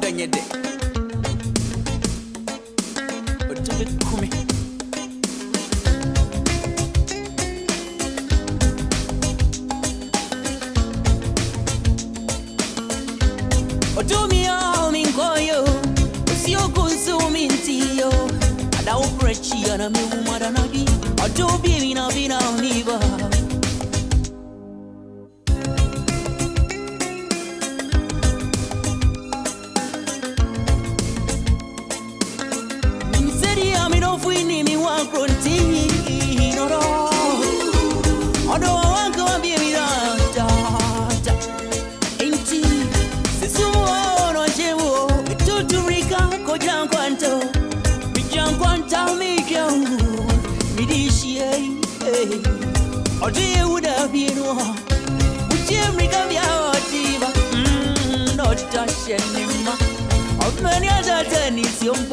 danye de Otumi kumi. Otumi yo minkoyo Usiokunsu mintiyo Ada uprechi ana mi umara nabi Otubi mina vina univa. tenisión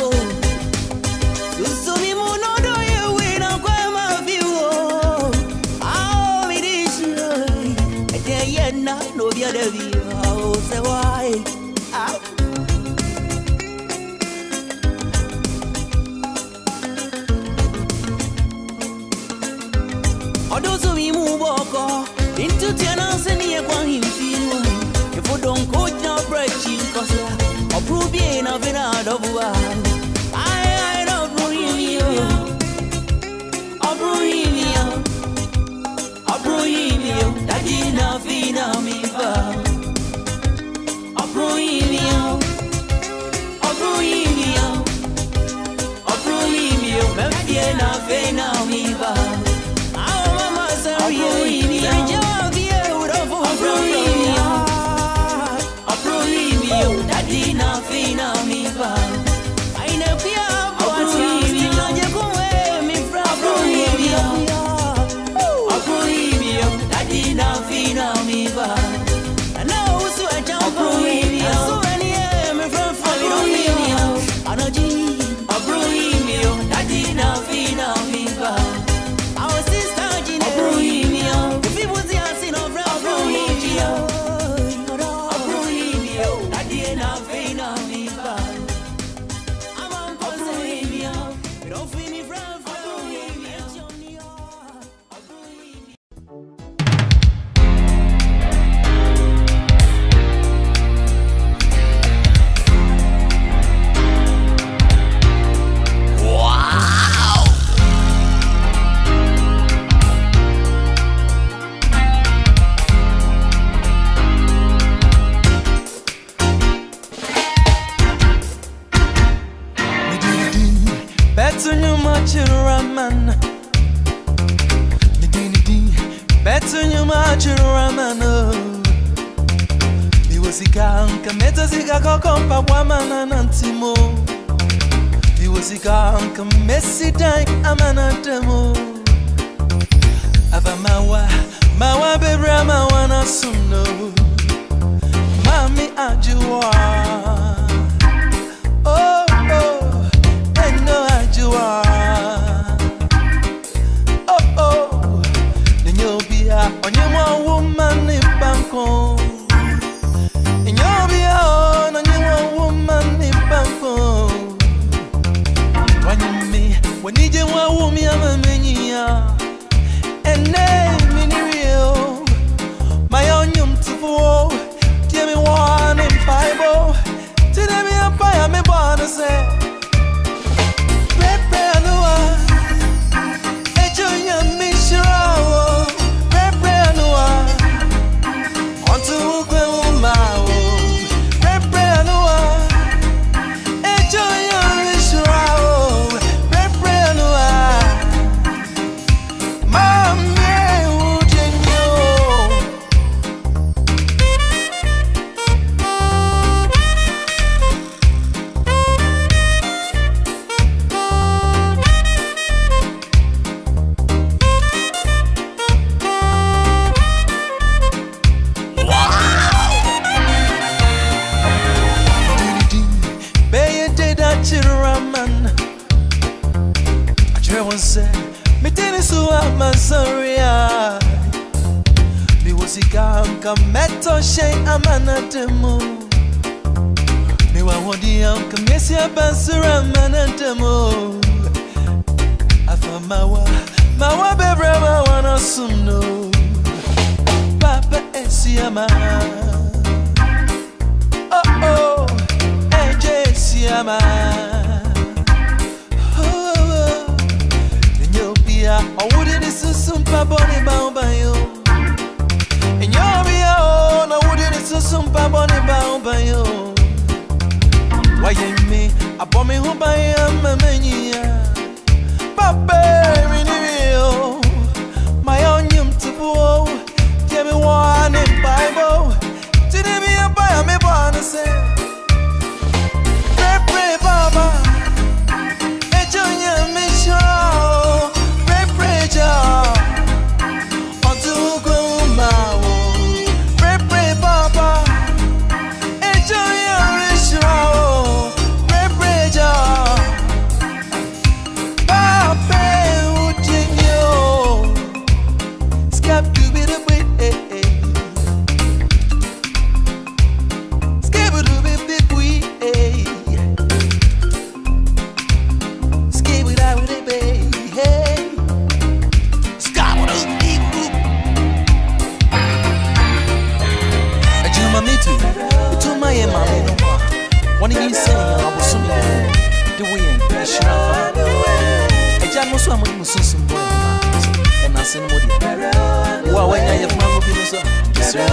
Wa wa nya ye fuma mo bi no so. Kisra.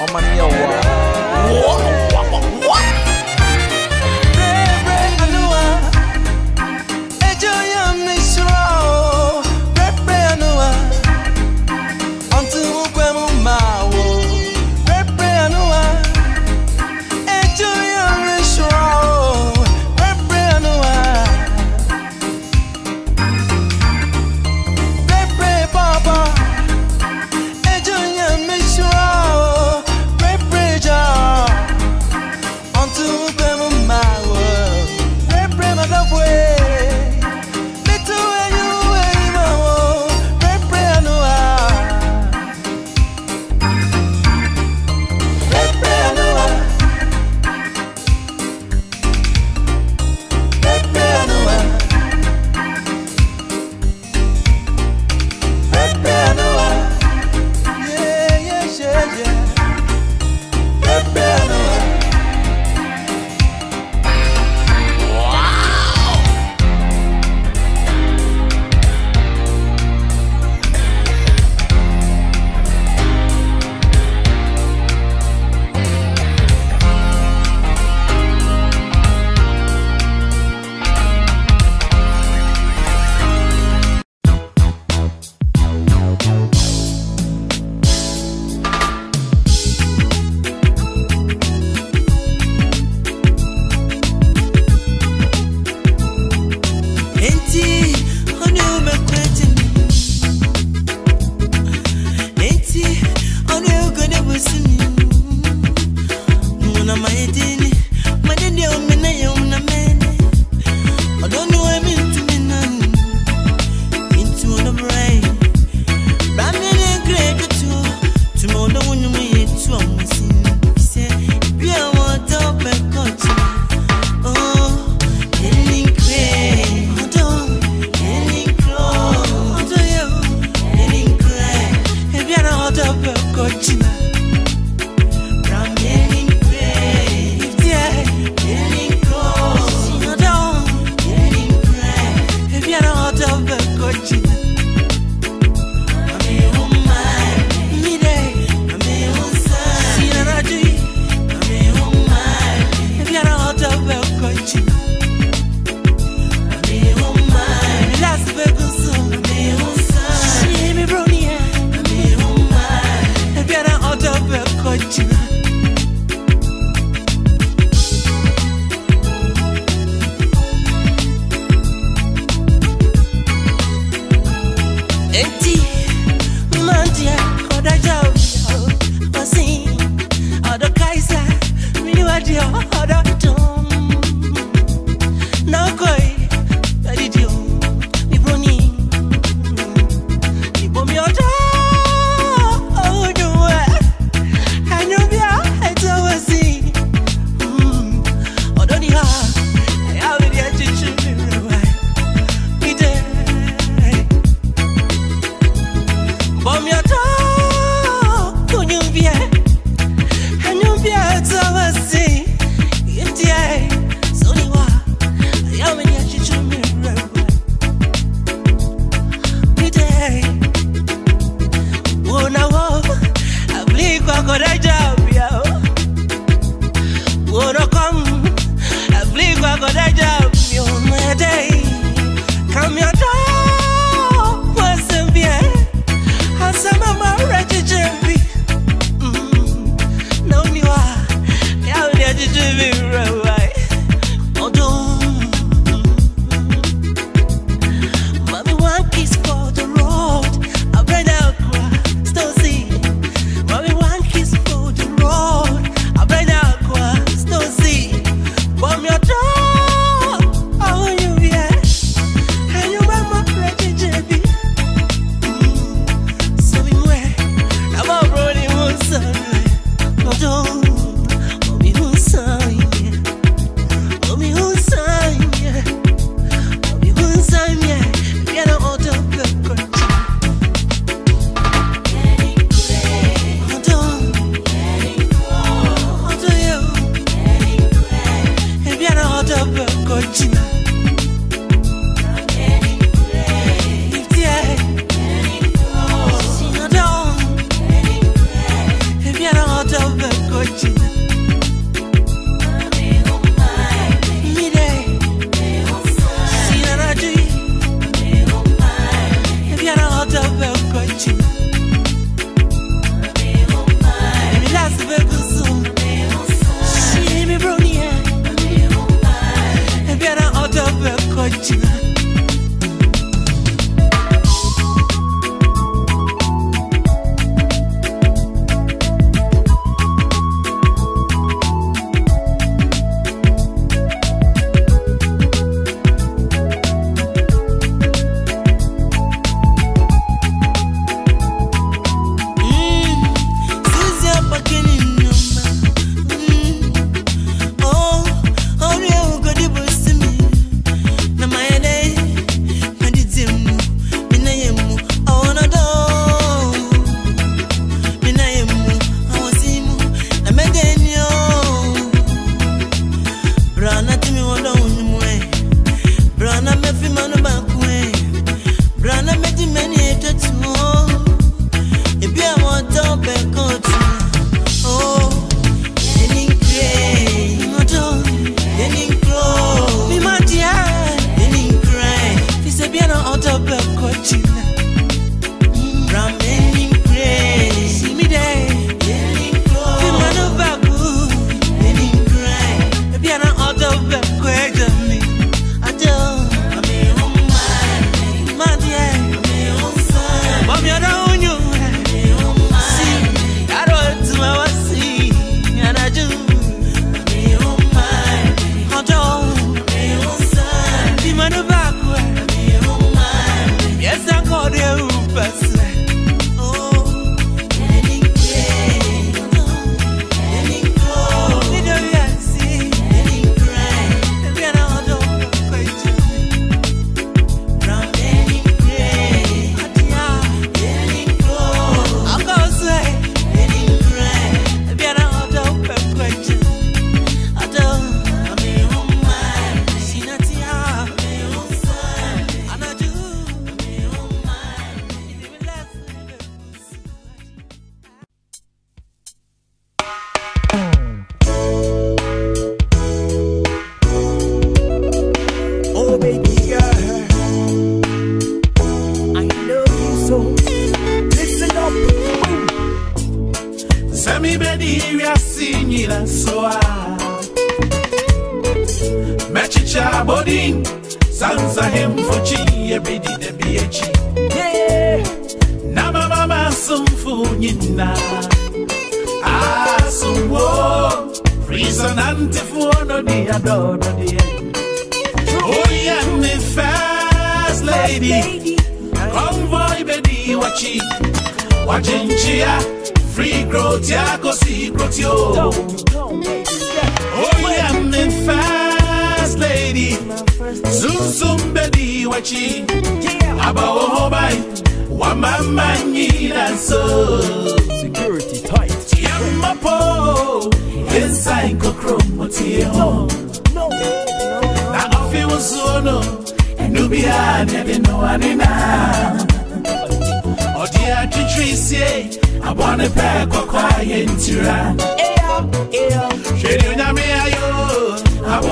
O man ye wa. Wa.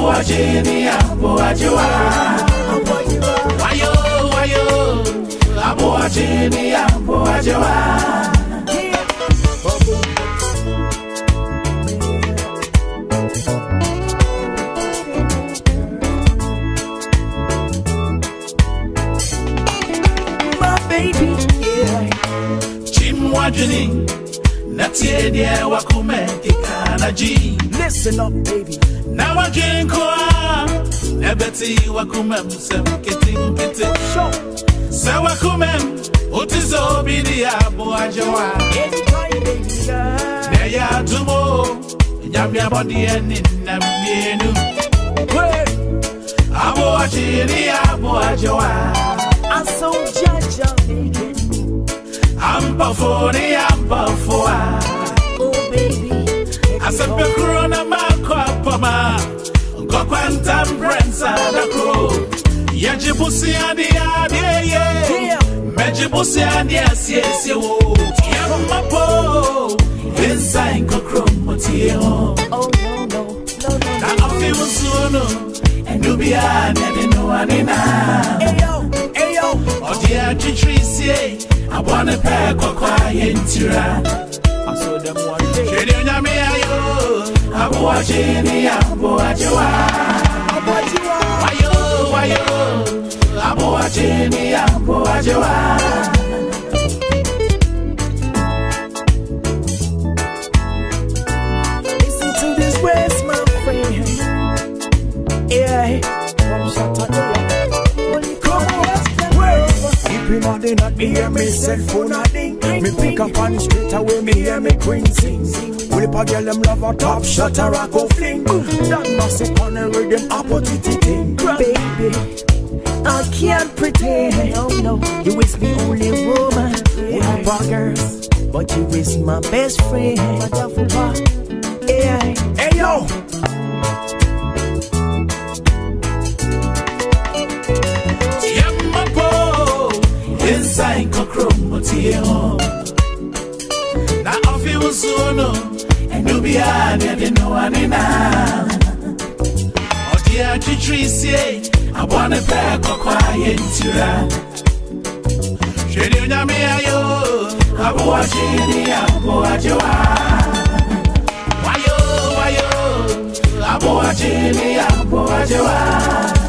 Abo ajewa. Wayo wayo. Ajewa. My baby, yeah. Chimwadwini. Natie die wakume kikana ji. Listen up, baby. na wadwe nkoa ɛbɛte wakomam sɛm ketenkete sɛ wakomam wote sɛ obi de aboagyewa na ɛyɛ atomo nyame abɔdeɛ ne Aso mmienu aboagye ne aboagyewa ampafo ne ampafoa asɛmpɛ kuro na makɔa pama Nko kwanta mbrensa dako. Yajibusi adi adi ye. Mejibusi adi asye siye wo. Tiyamu mapo Insa inko kromo tiye ho Na afi usunu Enubia nene no anina Odi ajitrisi Abwane pe kwa kwa yentira Odi aboa no pɛɛ kɔkɔ a yɛntira I saw them one day. hwɛde onyame ayɛ aboagye ne aboagyewa What you are? wayo wayo aboagye ne aboagyewa Listen Keep him on the night, me hear me cell phone a ding. Me pick up and straight away, me hear me queen sing. Will if a girl them love a top shot or a go fling. That must be on a rhythm opportunity thing. Baby, I can't pretend. No, no, you is me only woman. One of girls, but you is my best friend. Yeah. Hey yo. lie cockroach what's here na ofi usuno enu bia ne de no ane na odi atwitwi sie abone pe kokwa ye ntira sheri nyame ayo abuwa chini abuwa jwa wayo wayo abuwa chini abuwa jwa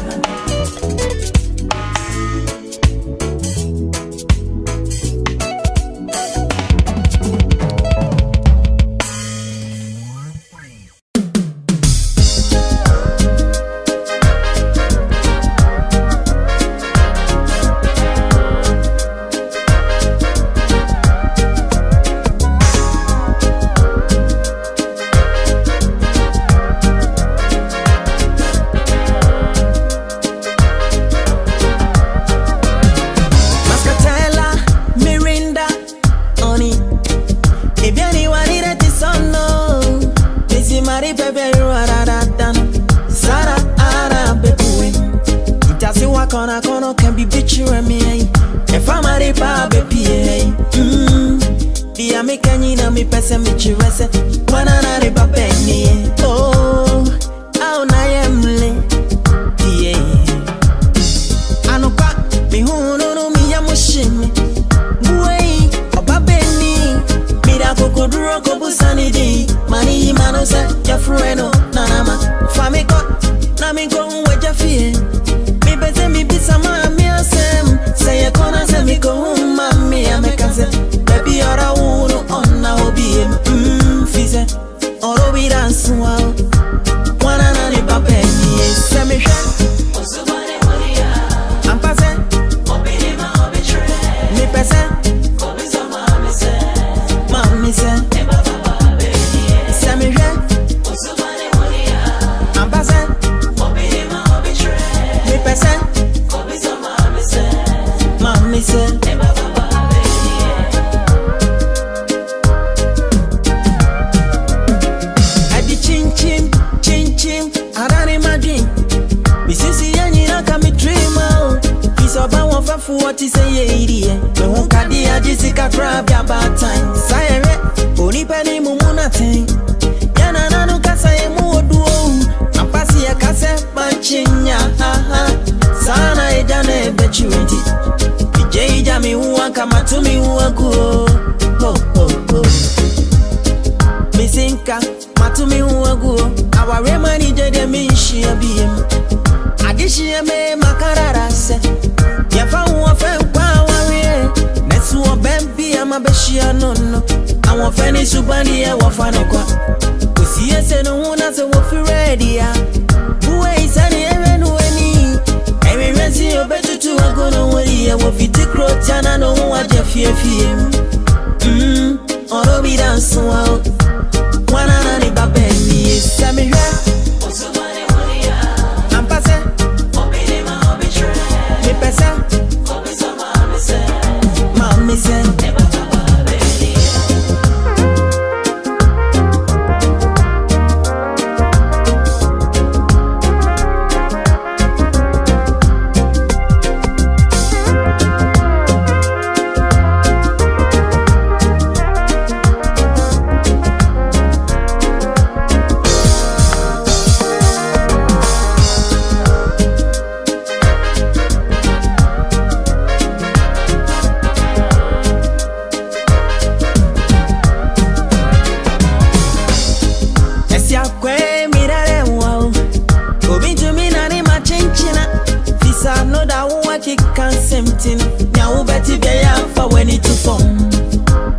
tempting. Now, Betty, they are for when it to form.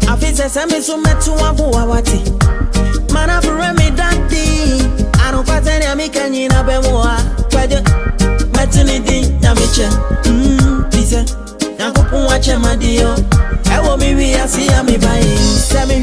I feel the same as soon as you are who I. Man, I've remedied that thing. I don't pass any amican in a bemoa. But the matinity, Namicha, Mmm, Pisa, Nakupun, watch a madio. I want me, we are see, I'm a buying. Sammy,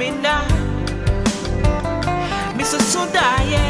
mina. Misusu da ye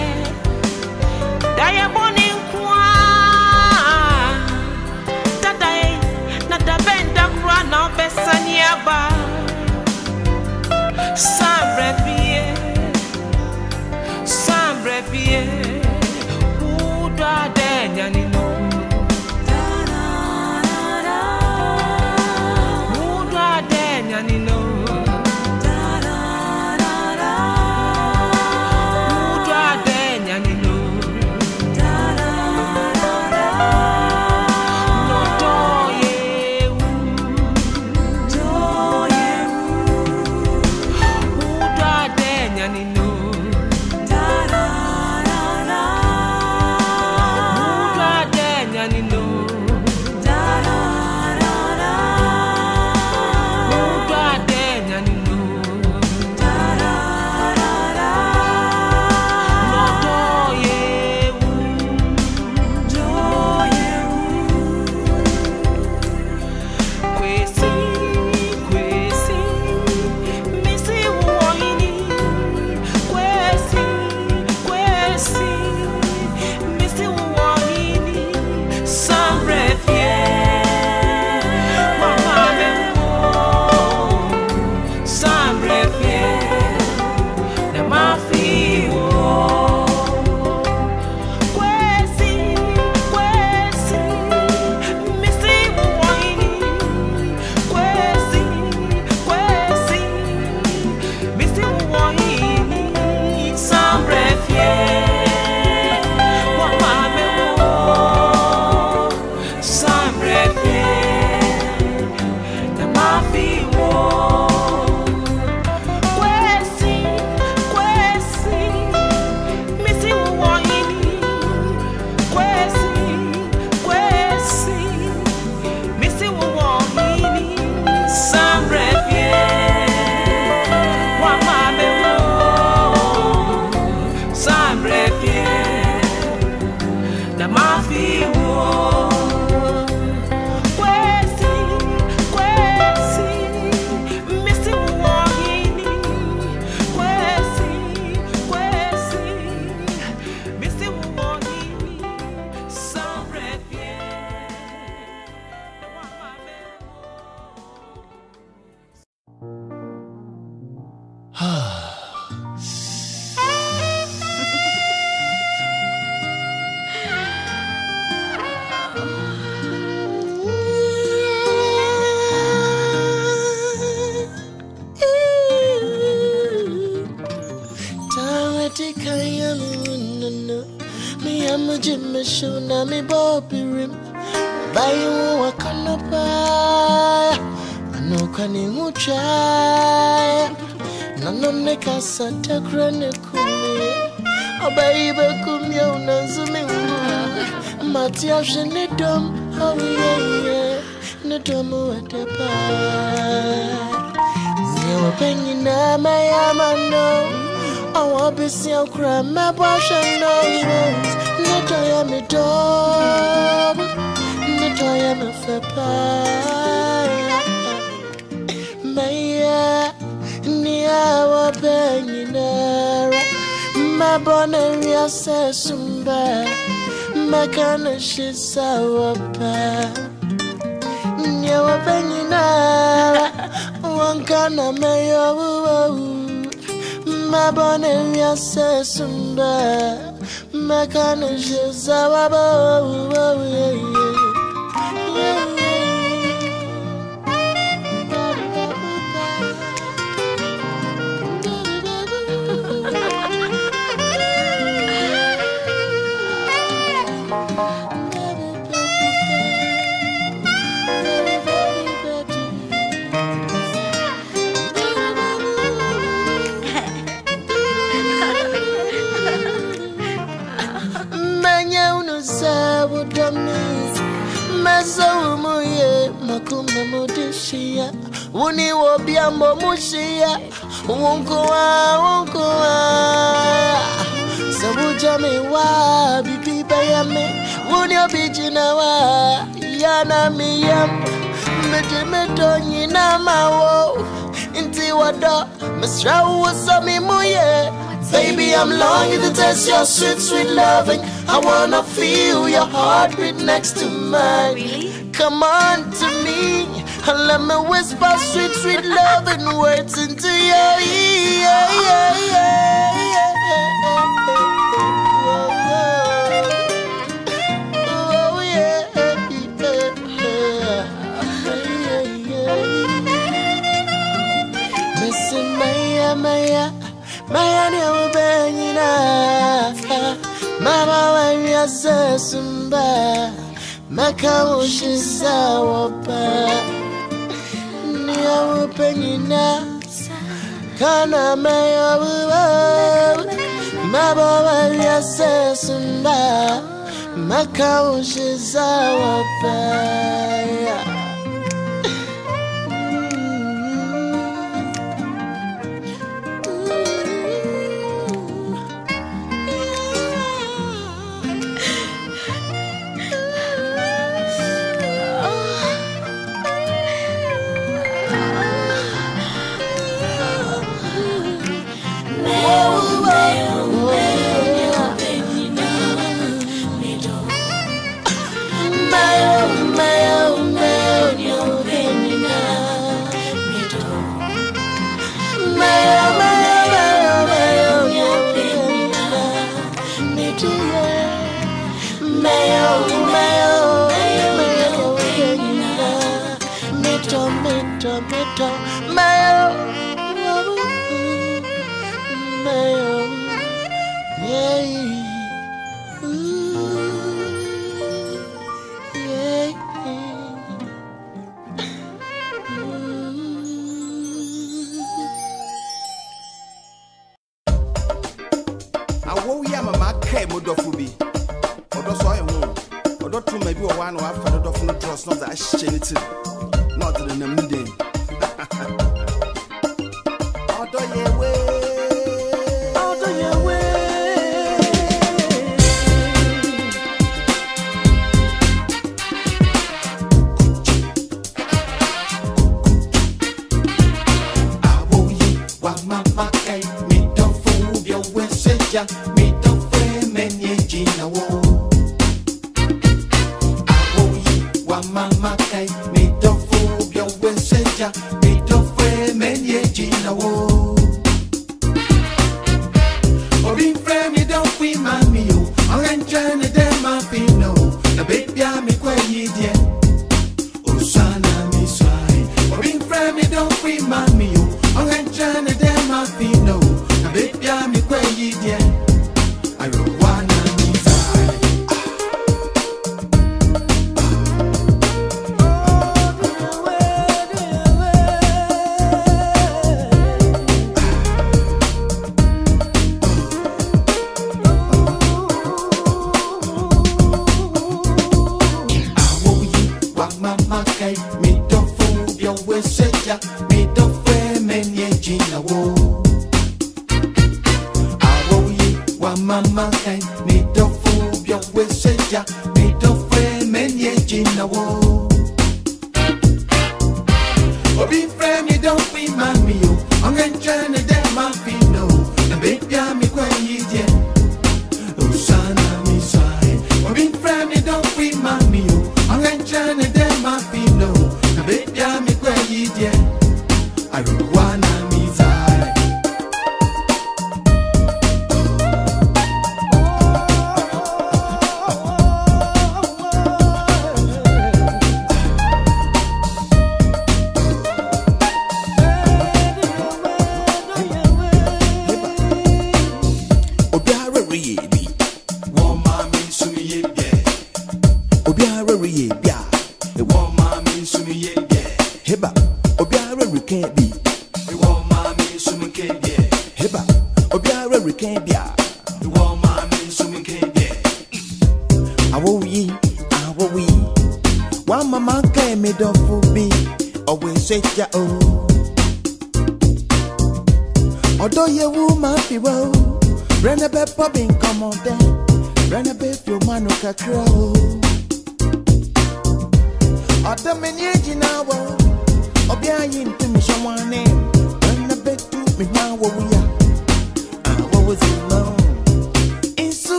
Afshe ne dom Oh yeah yeah Ne dom uwetepa Nyewa penyi na mayama no àwọn bísí ọkùnrin mẹ́bọ̀ ṣe lọ wò nítorí mi dọ́ọ̀bù nítorí mi fẹ́ pa mẹ́yẹ ní àwọn bẹ́yìn náírà mẹ́bọ̀ ní rí ọ̀sẹ̀ súnbẹ́ mẹ́ka ní ṣe sáwọ́ pẹ́ ní àwọn bẹ́yìn náírà wọ́n kàn náà mẹ́yọ wúwo wúwo. My bonnet, yes, sumba. My kind of Manya Uni wobiambo mushia. Wunkuwa wunkuwa Sabu jami wa Bibi bayame. Wuni obijina wa Yana miyam. Mete meto nyina mawo. Inti wada Misra uwasami muye. Baby, I'm longing to taste your sweet, sweet loving. I wanna feel your heartbeat next to mine. Really? Come on to me and let me whisper sweet, sweet loving words into your ear. Oh, Maya, Mama asesumba Maka Ni ubenyina Kana maya uwa Mama wani asesumba Maka ushisa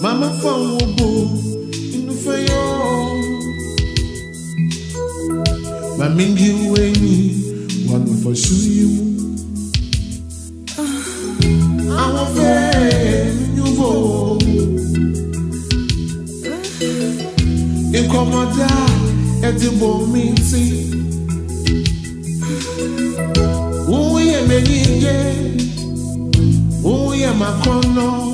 Mama found Wobo in the fire. Mamindi Wayne, one of us, you. Àwọn fẹ́ yúbò. Ìkọ̀mọ̀dá ẹ̀dìbò mi ti. Òun yẹ̀ mẹ́yìn jẹ́, òun yẹ̀ màkọ́ náà.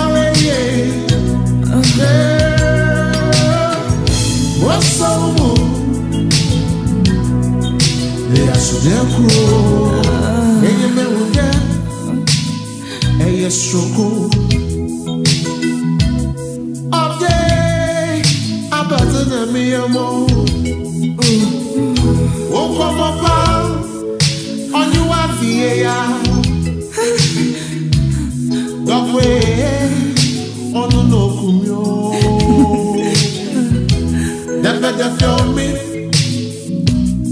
mexer O Salomão E a Sudeco Em meu lugar É Yeshoko Alguém Abandona-me, amor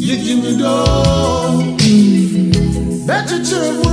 Jíjí mi dó. Bẹ́ẹ̀ tuntun mú rẹ̀